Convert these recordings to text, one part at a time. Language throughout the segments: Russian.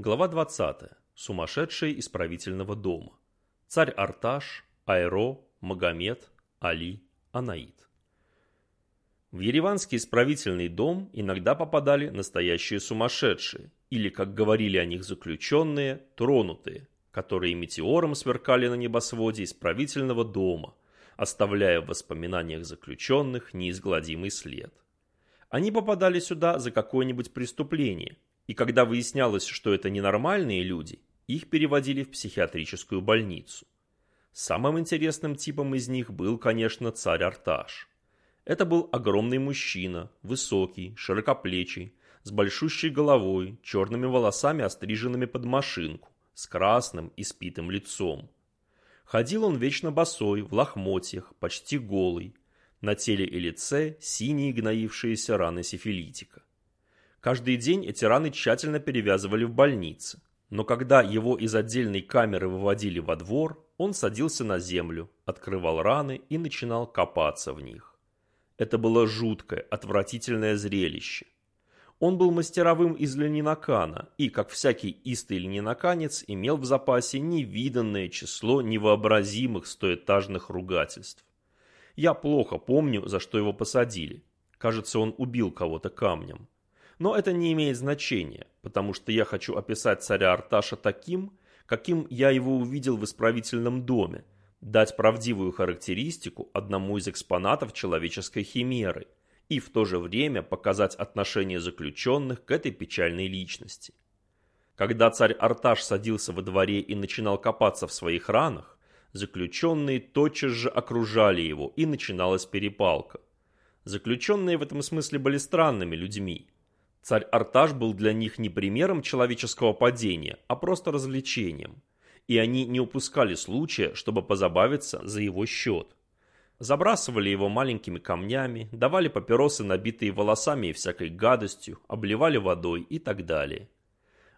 Глава 20. Сумасшедшие из правительного дома. Царь Арташ, Айро, Магомед, Али, Анаид. В Ереванский исправительный дом иногда попадали настоящие сумасшедшие, или, как говорили о них заключенные, тронутые, которые метеором сверкали на небосводе исправительного дома, оставляя в воспоминаниях заключенных неизгладимый след. Они попадали сюда за какое-нибудь преступление, и когда выяснялось, что это ненормальные люди, их переводили в психиатрическую больницу. Самым интересным типом из них был, конечно, царь Арташ. Это был огромный мужчина, высокий, широкоплечий, с большущей головой, черными волосами, остриженными под машинку, с красным и спитым лицом. Ходил он вечно босой, в лохмотьях, почти голый. На теле и лице синие гноившиеся раны сифилитика. Каждый день эти раны тщательно перевязывали в больнице. Но когда его из отдельной камеры выводили во двор, он садился на землю, открывал раны и начинал копаться в них. Это было жуткое, отвратительное зрелище. Он был мастеровым из ленинакана и, как всякий истый ленинаканец, имел в запасе невиданное число невообразимых стоэтажных ругательств. Я плохо помню, за что его посадили. Кажется, он убил кого-то камнем. Но это не имеет значения, потому что я хочу описать царя Арташа таким, каким я его увидел в исправительном доме, дать правдивую характеристику одному из экспонатов человеческой химеры и в то же время показать отношение заключенных к этой печальной личности. Когда царь Арташ садился во дворе и начинал копаться в своих ранах, заключенные тотчас же окружали его, и начиналась перепалка. Заключенные в этом смысле были странными людьми. Царь Арташ был для них не примером человеческого падения, а просто развлечением. И они не упускали случая, чтобы позабавиться за его счет. Забрасывали его маленькими камнями, давали папиросы, набитые волосами и всякой гадостью, обливали водой и так далее.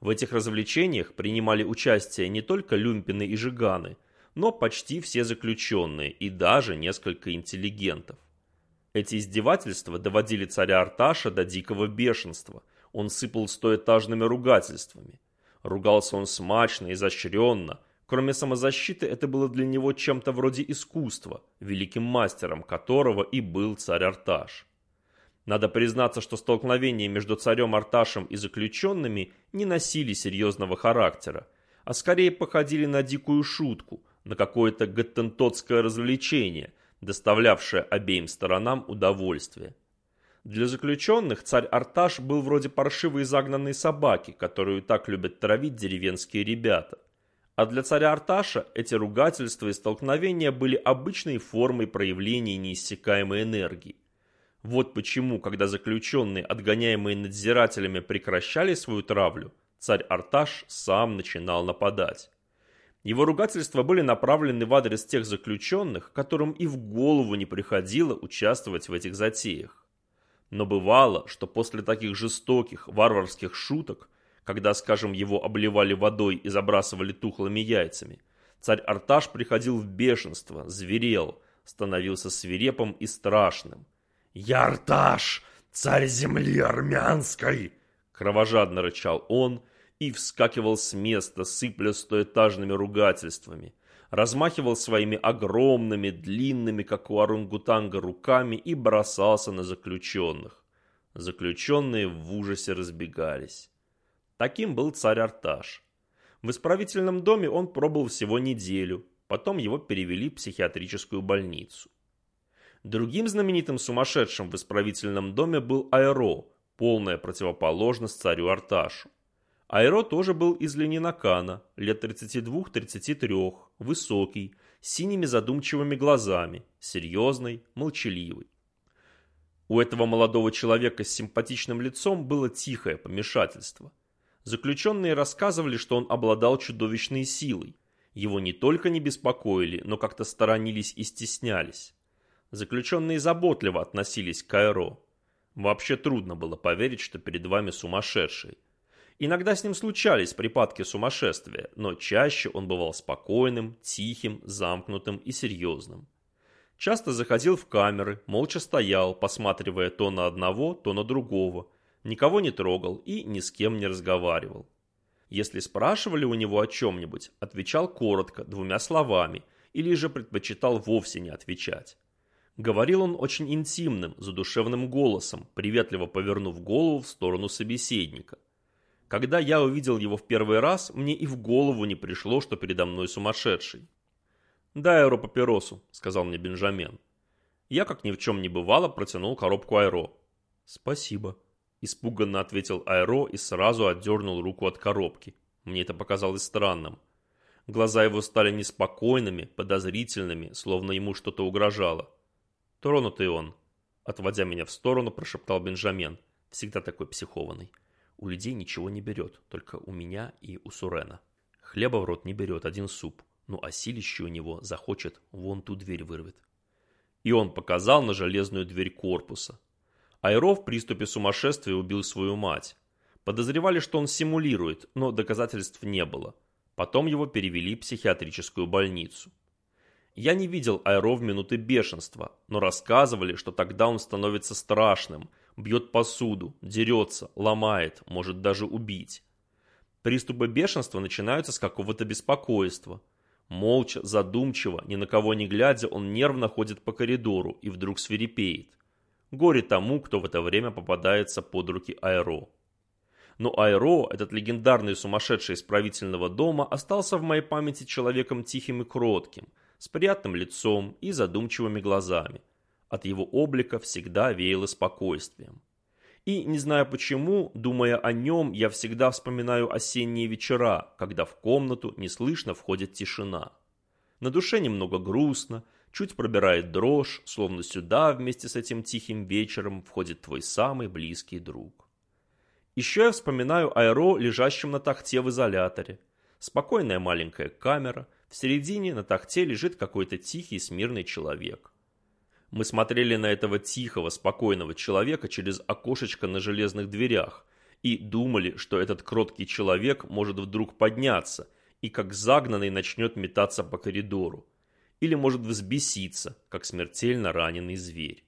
В этих развлечениях принимали участие не только люмпины и жиганы, но почти все заключенные и даже несколько интеллигентов. Эти издевательства доводили царя Арташа до дикого бешенства. Он сыпал стоэтажными ругательствами. Ругался он смачно, изощренно. Кроме самозащиты, это было для него чем-то вроде искусства, великим мастером которого и был царь Арташ. Надо признаться, что столкновения между царем Арташем и заключенными не носили серьезного характера, а скорее походили на дикую шутку, на какое-то гаттентотское развлечение – доставлявшее обеим сторонам удовольствие. Для заключенных царь Арташ был вроде паршивой загнанной собаки, которую так любят травить деревенские ребята. А для царя Арташа эти ругательства и столкновения были обычной формой проявления неиссякаемой энергии. Вот почему, когда заключенные, отгоняемые надзирателями, прекращали свою травлю, царь Арташ сам начинал нападать. Его ругательства были направлены в адрес тех заключенных, которым и в голову не приходило участвовать в этих затеях. Но бывало, что после таких жестоких, варварских шуток, когда, скажем, его обливали водой и забрасывали тухлыми яйцами, царь Арташ приходил в бешенство, зверел, становился свирепым и страшным. «Я Арташ, царь земли армянской!» Кровожадно рычал он – и вскакивал с места, сыпля стоэтажными ругательствами. Размахивал своими огромными, длинными, как у орангутанга, руками и бросался на заключенных. Заключенные в ужасе разбегались. Таким был царь Арташ. В исправительном доме он пробыл всего неделю, потом его перевели в психиатрическую больницу. Другим знаменитым сумасшедшим в исправительном доме был Айро, полная противоположность царю Арташу. Айро тоже был из Ленинакана, лет 32-33, высокий, с синими задумчивыми глазами, серьезный, молчаливый. У этого молодого человека с симпатичным лицом было тихое помешательство. Заключенные рассказывали, что он обладал чудовищной силой. Его не только не беспокоили, но как-то сторонились и стеснялись. Заключенные заботливо относились к Айро. Вообще трудно было поверить, что перед вами сумасшедший. Иногда с ним случались припадки сумасшествия, но чаще он бывал спокойным, тихим, замкнутым и серьезным. Часто заходил в камеры, молча стоял, посматривая то на одного, то на другого, никого не трогал и ни с кем не разговаривал. Если спрашивали у него о чем-нибудь, отвечал коротко, двумя словами, или же предпочитал вовсе не отвечать. Говорил он очень интимным, задушевным голосом, приветливо повернув голову в сторону собеседника. Когда я увидел его в первый раз, мне и в голову не пришло, что передо мной сумасшедший. «Дай аэро папиросу», — сказал мне Бенджамен. Я, как ни в чем не бывало, протянул коробку аэро. «Спасибо», — испуганно ответил аэро и сразу отдернул руку от коробки. Мне это показалось странным. Глаза его стали неспокойными, подозрительными, словно ему что-то угрожало. «Тронутый он», — отводя меня в сторону, прошептал Бенджамен, всегда такой психованный. У людей ничего не берет, только у меня и у Сурена. Хлеба в рот не берет, один суп. Ну а силище у него захочет, вон ту дверь вырвет. И он показал на железную дверь корпуса. Айро в приступе сумасшествия убил свою мать. Подозревали, что он симулирует, но доказательств не было. Потом его перевели в психиатрическую больницу. Я не видел Айро в минуты бешенства, но рассказывали, что тогда он становится страшным, бьет посуду, дерется, ломает, может даже убить. Приступы бешенства начинаются с какого-то беспокойства. Молча, задумчиво, ни на кого не глядя, он нервно ходит по коридору и вдруг свирепеет. Горе тому, кто в это время попадается под руки Айро. Но Айро, этот легендарный сумасшедший исправительного дома, остался в моей памяти человеком тихим и кротким – с приятным лицом и задумчивыми глазами. От его облика всегда веяло спокойствием. И, не знаю почему, думая о нем, я всегда вспоминаю осенние вечера, когда в комнату неслышно входит тишина. На душе немного грустно, чуть пробирает дрожь, словно сюда вместе с этим тихим вечером входит твой самый близкий друг. Еще я вспоминаю аэро, лежащим на тахте в изоляторе. Спокойная маленькая камера, в середине на тахте лежит какой-то тихий, смирный человек. Мы смотрели на этого тихого, спокойного человека через окошечко на железных дверях и думали, что этот кроткий человек может вдруг подняться и как загнанный начнет метаться по коридору. Или может взбеситься, как смертельно раненый зверь.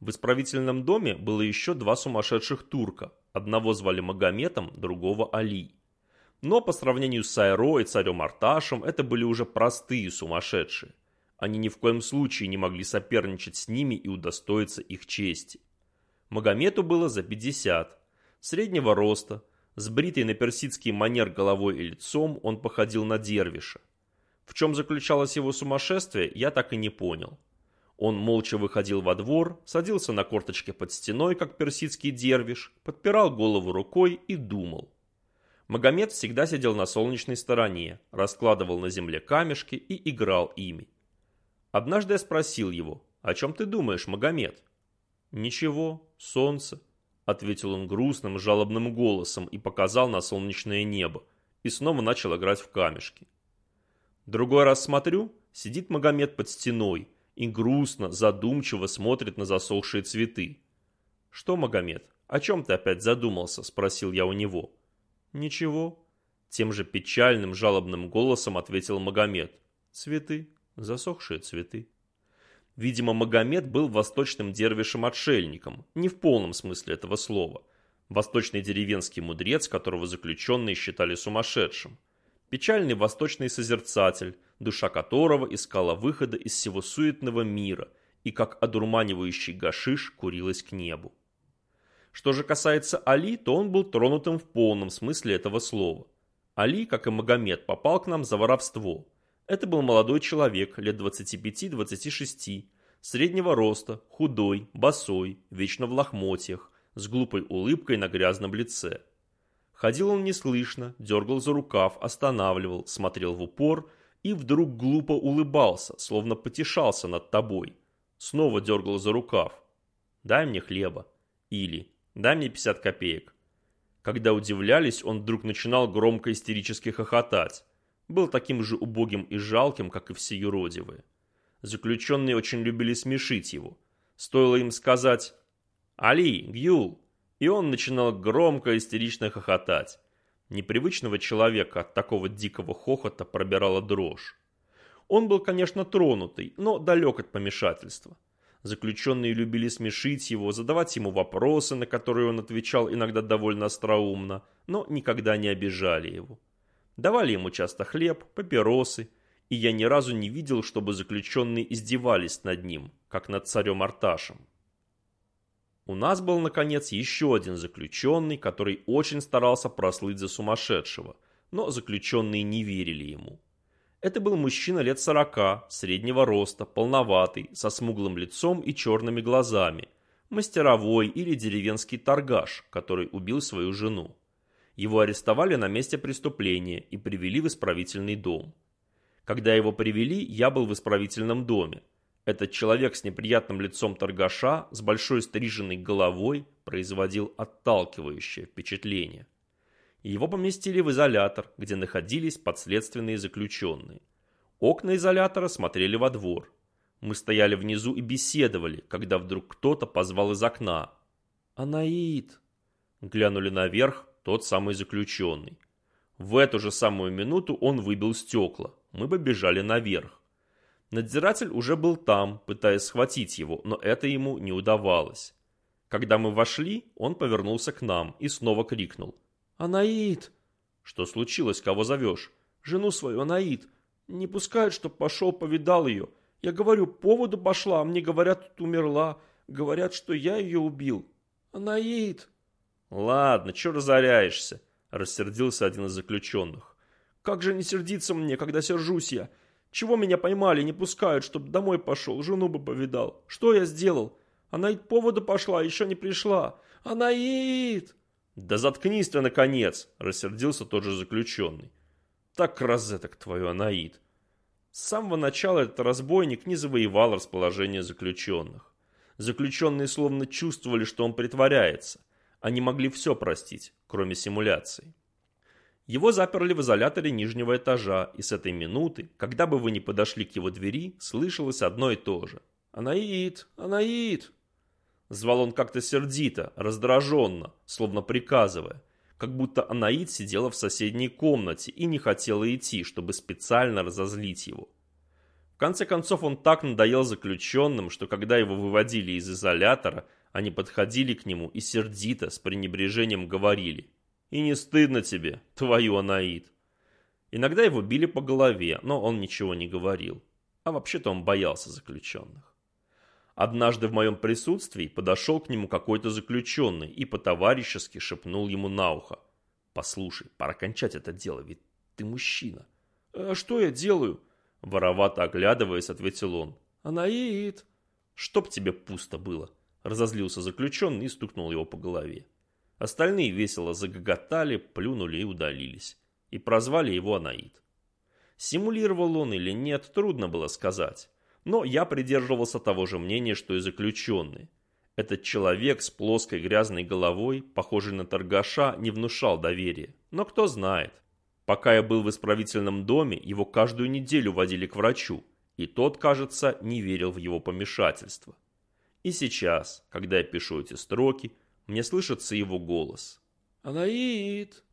В исправительном доме было еще два сумасшедших турка. Одного звали Магометом, другого Али. Но по сравнению с Айро и царем Арташем это были уже простые сумасшедшие. Они ни в коем случае не могли соперничать с ними и удостоиться их чести. Магомету было за 50, среднего роста, с бритой на персидский манер головой и лицом он походил на дервиша. В чем заключалось его сумасшествие, я так и не понял. Он молча выходил во двор, садился на корточке под стеной, как персидский дервиш, подпирал голову рукой и думал. Магомед всегда сидел на солнечной стороне, раскладывал на земле камешки и играл ими. Однажды я спросил его, «О чем ты думаешь, Магомед?» «Ничего, солнце», — ответил он грустным, жалобным голосом и показал на солнечное небо, и снова начал играть в камешки. Другой раз смотрю, сидит Магомед под стеной и грустно, задумчиво смотрит на засохшие цветы. «Что, Магомед, о чем ты опять задумался?» – спросил я у него. «Ничего», – тем же печальным жалобным голосом ответил Магомед. «Цветы, засохшие цветы». Видимо, Магомед был восточным дервишем-отшельником, не в полном смысле этого слова. Восточный деревенский мудрец, которого заключенные считали сумасшедшим. Печальный восточный созерцатель, душа которого искала выхода из всего суетного мира и, как одурманивающий гашиш, курилась к небу. Что же касается Али, то он был тронутым в полном смысле этого слова. Али, как и Магомед, попал к нам за воровство. Это был молодой человек, лет 25-26, среднего роста, худой, босой, вечно в лохмотьях, с глупой улыбкой на грязном лице. Ходил он неслышно, дергал за рукав, останавливал, смотрел в упор и вдруг глупо улыбался, словно потешался над тобой. Снова дергал за рукав. «Дай мне хлеба». Или Дай мне 50 копеек. Когда удивлялись, он вдруг начинал громко истерически хохотать. Был таким же убогим и жалким, как и все юродивые. Заключенные очень любили смешить его. Стоило им сказать «Али, Гюл!» И он начинал громко истерично хохотать. Непривычного человека от такого дикого хохота пробирала дрожь. Он был, конечно, тронутый, но далек от помешательства. Заключенные любили смешить его, задавать ему вопросы, на которые он отвечал иногда довольно остроумно, но никогда не обижали его. Давали ему часто хлеб, папиросы, и я ни разу не видел, чтобы заключенные издевались над ним, как над царем Арташем. У нас был, наконец, еще один заключенный, который очень старался прослыть за сумасшедшего, но заключенные не верили ему. Это был мужчина лет сорока, среднего роста, полноватый, со смуглым лицом и черными глазами, мастеровой или деревенский торгаш, который убил свою жену. Его арестовали на месте преступления и привели в исправительный дом. Когда его привели, я был в исправительном доме. Этот человек с неприятным лицом торгаша, с большой стриженной головой, производил отталкивающее впечатление. Его поместили в изолятор, где находились подследственные заключенные. Окна изолятора смотрели во двор. Мы стояли внизу и беседовали, когда вдруг кто-то позвал из окна. «Анаид!» Глянули наверх, тот самый заключенный. В эту же самую минуту он выбил стекла. Мы побежали наверх. Надзиратель уже был там, пытаясь схватить его, но это ему не удавалось. Когда мы вошли, он повернулся к нам и снова крикнул. «Анаид!» «Что случилось? Кого зовешь?» «Жену свою, Анаид. Не пускают, чтоб пошел, повидал ее. Я говорю, поводу пошла, а мне говорят, тут умерла. Говорят, что я ее убил. Анаид!» «Ладно, че разоряешься?» – рассердился один из заключенных. «Как же не сердиться мне, когда сержусь я? Чего меня поймали, не пускают, чтоб домой пошел, жену бы повидал? Что я сделал? Анаид поводу пошла, еще не пришла. Анаид!» «Да заткнись ты, наконец!» – рассердился тот же заключенный. «Так розеток твою, Анаид!» С самого начала этот разбойник не завоевал расположение заключенных. Заключенные словно чувствовали, что он притворяется. Они могли все простить, кроме симуляции. Его заперли в изоляторе нижнего этажа, и с этой минуты, когда бы вы ни подошли к его двери, слышалось одно и то же. «Анаид! Анаид!» Звал он как-то сердито, раздраженно, словно приказывая, как будто Анаид сидела в соседней комнате и не хотела идти, чтобы специально разозлить его. Конце концов он так надоел заключенным, что когда его выводили из изолятора, они подходили к нему и сердито, с пренебрежением говорили «И не стыдно тебе, твою Анаид!» Иногда его били по голове, но он ничего не говорил. А вообще-то он боялся заключенных. Однажды в моем присутствии подошел к нему какой-то заключенный и по-товарищески шепнул ему на ухо. «Послушай, пора кончать это дело, ведь ты мужчина». «А что я делаю?» Воровато оглядываясь, ответил он. «Анаид!» «Чтоб тебе пусто было!» Разозлился заключенный и стукнул его по голове. Остальные весело загоготали, плюнули и удалились. И прозвали его Анаид. Симулировал он или нет, трудно было сказать но я придерживался того же мнения, что и заключенный. Этот человек с плоской грязной головой, похожий на торгаша, не внушал доверия. Но кто знает. Пока я был в исправительном доме, его каждую неделю водили к врачу, и тот, кажется, не верил в его помешательство. И сейчас, когда я пишу эти строки, мне слышится его голос. «Анаид!»